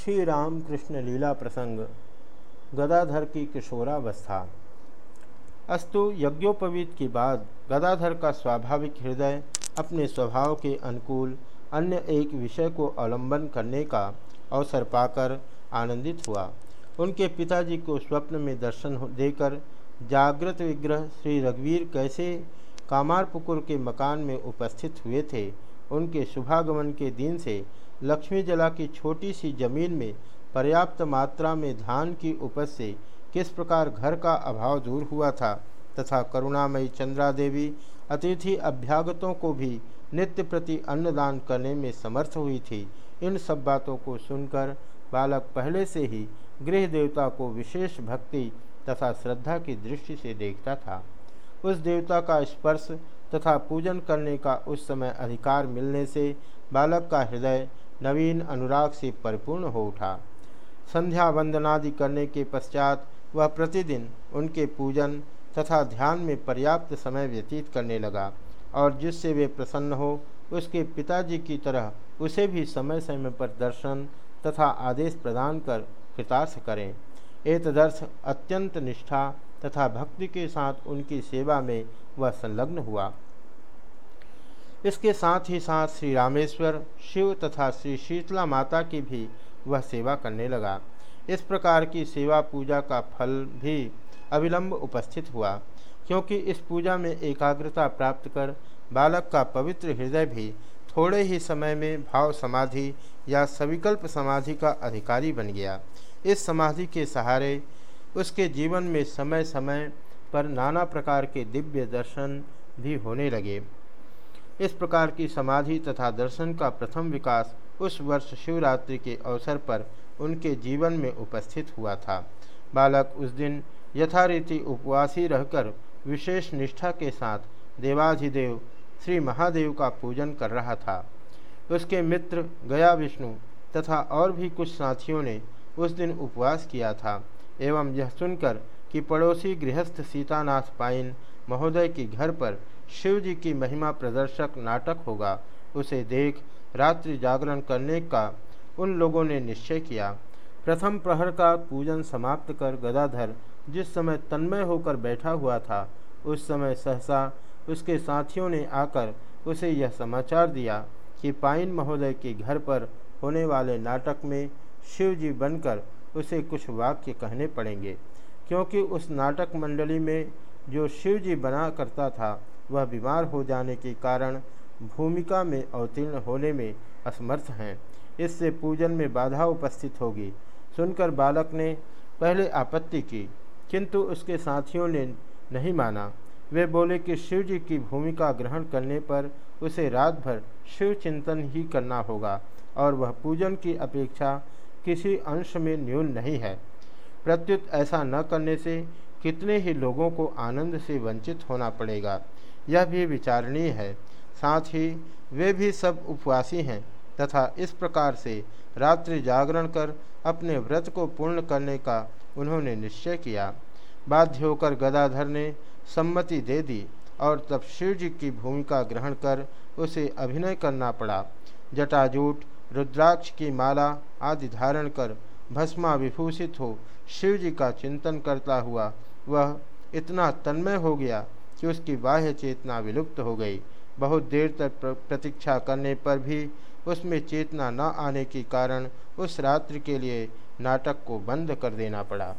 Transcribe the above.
श्री राम कृष्ण लीला प्रसंग, गदाधर की किशोरावस्था। अस्तु यज्ञोपवीत के बाद गदाधर का स्वाभाविक हृदय अपने स्वभाव के अनुकूल अन्य एक विषय को अवलंबन करने का अवसर पाकर आनंदित हुआ। उनके पिताजी को स्वप्न में दर्शन देकर जागृत विग्रह श्री रघुवीर कैसे कामारपुकुर के मकान में उपस्थित हुए थे, उनके शुभागमन के दिन से लक्ष्मी जला की छोटी सी ज़मीन में पर्याप्त मात्रा में धान की उपज से किस प्रकार घर का अभाव दूर हुआ था तथा करुणामयी चंद्रा देवी अतिथि अभ्यागतों को भी नित्य प्रति अन्नदान करने में समर्थ हुई थी, इन सब बातों को सुनकर बालक पहले से ही गृह देवता को विशेष भक्ति तथा श्रद्धा की दृष्टि से देखता था। उस देवता का स्पर्श तथा पूजन करने का उस समय अधिकार मिलने से बालक का हृदय नवीन अनुराग से परिपूर्ण हो उठा। संध्या वंदनादि करने के पश्चात वह प्रतिदिन उनके पूजन तथा ध्यान में पर्याप्त समय व्यतीत करने लगा और जिससे वे प्रसन्न हो, उसके पिताजी की तरह उसे भी समय समय पर दर्शन तथा आदेश प्रदान कर कृतार्थ करें। एतदर्थ अत्यंत निष्ठा तथा भक्ति के साथ उनकी सेवा में वह संलग्न हुआ। इसके साथ ही साथ श्री रामेश्वर, शिव तथा श्री शीतला माता की भी वह सेवा करने लगा। इस प्रकार की सेवा पूजा का फल भी अविलंब उपस्थित हुआ, क्योंकि इस पूजा में एकाग्रता प्राप्त कर बालक का पवित्र हृदय भी थोड़े ही समय में भाव समाधि या सविकल्प समाधि का अधिकारी बन गया। इस समाधि के सहारे उसके जीवन में समय समय पर नाना प्रकार के दिव्य दर्शन भी होने लगे। इस प्रकार की समाधि तथा दर्शन का प्रथम विकास उस वर्ष शिवरात्रि के अवसर पर उनके जीवन में उपस्थित हुआ था। बालक उस दिन यथारीति उपवासी रहकर विशेष निष्ठा के साथ देवाधिदेव, श्री महादेव का पूजन कर रहा था। उसके मित्र गया विष्णु तथा और भी कुछ साथियों ने उस दिन उपवास किया था एवं यह सुनकर कि पड़ोसी गृहस्थ सीतानाथ पाइन महोदय के घर पर शिव जी की महिमा प्रदर्शक नाटक होगा, उसे देख रात्रि जागरण करने का उन लोगों ने निश्चय किया। प्रथम प्रहर का पूजन समाप्त कर गदाधर जिस समय तन्मय होकर बैठा हुआ था, उस समय सहसा उसके साथियों ने आकर उसे यह समाचार दिया कि पाइन महोदय के घर पर होने वाले नाटक में शिव जी बनकर उसे कुछ वाक्य कहने पड़ेंगे, क्योंकि उस नाटक मंडली में जो शिव जी बना करता था वह बीमार हो जाने के कारण भूमिका में अवतीर्ण होने में असमर्थ हैं। इससे पूजन में बाधा उपस्थित होगी। सुनकर बालक ने पहले आपत्ति की, किंतु उसके साथियों ने नहीं माना। वे बोले कि शिव जी की भूमिका ग्रहण करने पर उसे रात भर शिव चिंतन ही करना होगा और वह पूजन की अपेक्षा किसी अंश में न्यून नहीं है। प्रत्युत ऐसा न करने से कितने ही लोगों को आनंद से वंचित होना पड़ेगा। यह भी विचारणीय है। साथ ही वे भी सब उपवासी हैं तथा इस प्रकार से रात्रि जागरण कर अपने व्रत को पूर्ण करने का उन्होंने निश्चय किया। बाध्य होकर गदाधर ने सम्मति दे दी और तब शिव जी की भूमिका ग्रहण कर उसे अभिनय करना पड़ा। जटाजूट, रुद्राक्ष की माला आदि धारण कर भस्मा विभूषित हो शिव जी का चिंतन करता हुआ वह इतना तन्मय हो गया कि उसकी बाह्य चेतना विलुप्त हो गई। बहुत देर तक प्रतीक्षा करने पर भी उसमें चेतना न आने के कारण उस रात्रि के लिए नाटक को बंद कर देना पड़ा।